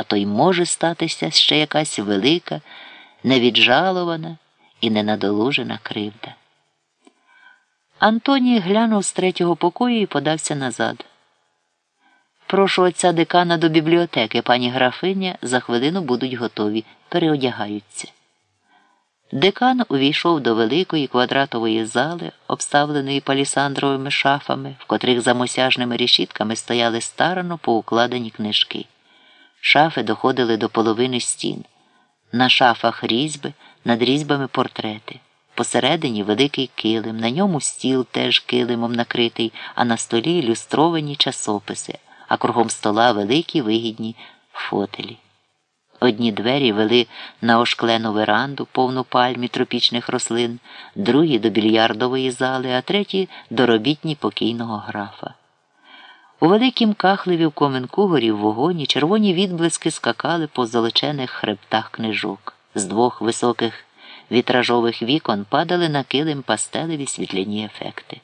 а то й може статися ще якась велика, невіджалована і ненадолужена кривда. Антоній глянув з третього покою і подався назад. Прошу отця декана до бібліотеки, пані графиня, за хвилину будуть готові, переодягаються. Декан увійшов до великої квадратової зали, обставленої палісандровими шафами, в котрих за мосяжними решітками стояли старано поукладені книжки. Шафи доходили до половини стін. На шафах різьби, над різьбами портрети. Посередині великий килим, на ньому стіл теж килимом накритий, а на столі ілюстровані часописи, а кругом стола великі вигідні фотелі. Одні двері вели на ошклену веранду, повну пальмі тропічних рослин, другі до більярдової зали, а треті до робітні покійного графа. У великім кахливі в коменку горів вогоні червоні відблиски скакали по золочених хребтах книжок. З двох високих вітражових вікон падали на килим пастелеві світляні ефекти.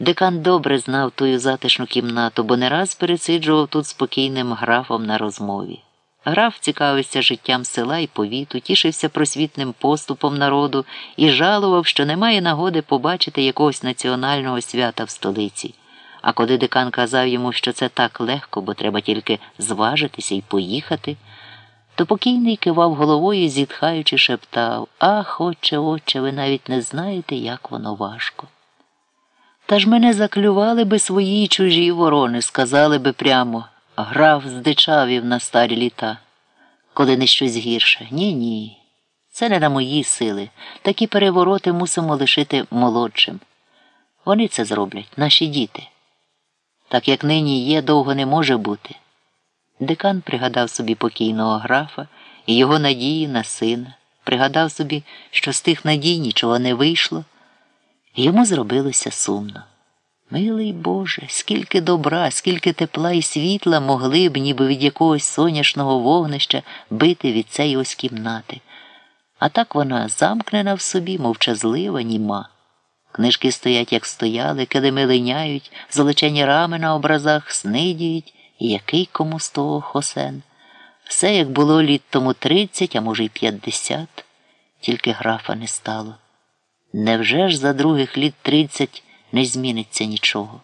Декан добре знав тую затишну кімнату, бо не раз пересиджував тут спокійним графом на розмові. Граф цікавився життям села і повіту, тішився просвітним поступом народу і жалував, що немає нагоди побачити якогось національного свята в столиці. А коли декан казав йому, що це так легко, бо треба тільки зважитися і поїхати, то покійний кивав головою, зітхаючи, шептав Ах, отче, отче, ви навіть не знаєте, як воно важко. Та ж мене заклювали би свої чужі ворони, сказали би прямо граф здичавів на старі літа, коли не щось гірше. Ні, ні. Це не на мої сили. Такі перевороти мусимо лишити молодшим. Вони це зроблять, наші діти. Так як нині є, довго не може бути. Декан пригадав собі покійного графа і його надії на сина, пригадав собі, що з тих надій нічого не вийшло, йому зробилося сумно. Милий Боже, скільки добра, скільки тепла і світла могли б, ніби від якогось соняшного вогнища бити від цієї ось кімнати. А так вона замкнена в собі, мовчазлива, німа. Книжки стоять, як стояли, килими линяють, золочені рами на образах снидіють, і який кому з того хосен. Все, як було літ тому тридцять, а може, й п'ятдесят, тільки графа не стало. Невже ж за других літ тридцять не зміниться нічого?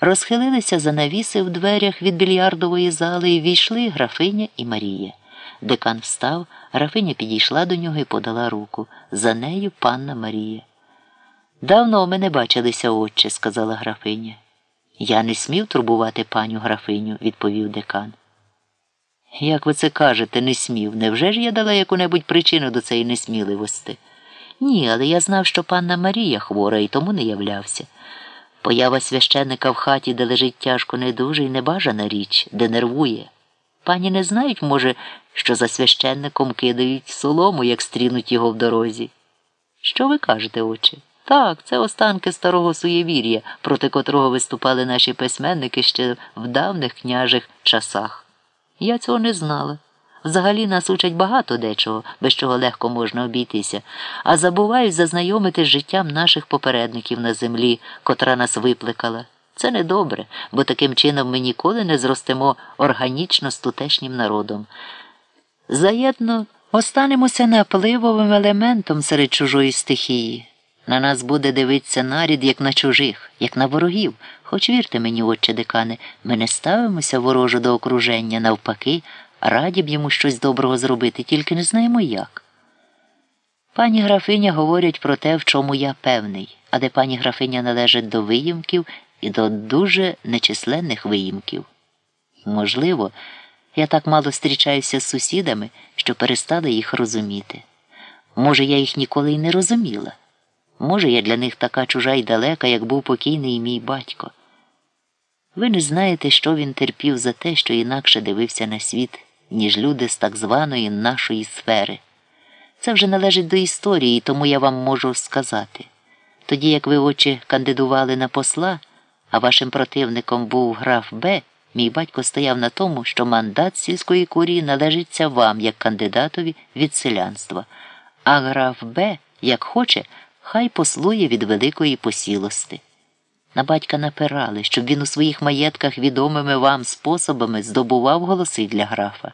Розхилилися занавіси в дверях від більярдової зали і війшли графиня і Марія. Декан встав, графиня підійшла до нього і подала руку. За нею панна Марія. Давно ми не бачилися, отче, сказала графиня. Я не смів турбувати паню графиню, відповів декан. Як ви це кажете, не смів. Невже ж я дала яку-небудь причину до цієї несміливості? Ні, але я знав, що панна Марія хвора і тому не являвся. Поява священника в хаті, де лежить тяжко не дуже і небажана річ, де нервує. Пані не знають, може, що за священником кидають солому, як стрінуть його в дорозі. Що ви кажете, отче? Так, це останки старого суєвір'я, проти котрого виступали наші письменники ще в давних княжих часах. Я цього не знала. Взагалі нас учать багато дечого, без чого легко можна обійтися, а забувають зазнайомити з життям наших попередників на землі, котра нас викликала. Це недобре, бо таким чином ми ніколи не зростемо органічно з тутешнім народом. Заєдно останемося напливовим елементом серед чужої стихії. На нас буде дивитися нарід, як на чужих, як на ворогів. Хоч вірте мені, отче декане, ми не ставимося ворожу до окруження, навпаки, раді б йому щось доброго зробити, тільки не знаємо як. Пані графиня говорять про те, в чому я певний, а де пані графиня належить до виїмків і до дуже нечисленних виїмків. Можливо, я так мало зустрічаюся з сусідами, що перестала їх розуміти. Може, я їх ніколи й не розуміла. Може, я для них така чужа й далека, як був покійний мій батько. Ви не знаєте, що він терпів за те, що інакше дивився на світ, ніж люди з так званої нашої сфери. Це вже належить до історії, тому я вам можу сказати. Тоді, як ви очі кандидували на посла, а вашим противником був граф Б, мій батько стояв на тому, що мандат сільської курії належиться вам як кандидатові від селянства, а граф Б, як хоче, хай послує від великої посілости. На батька напирали, щоб він у своїх маєтках відомими вам способами здобував голоси для графа.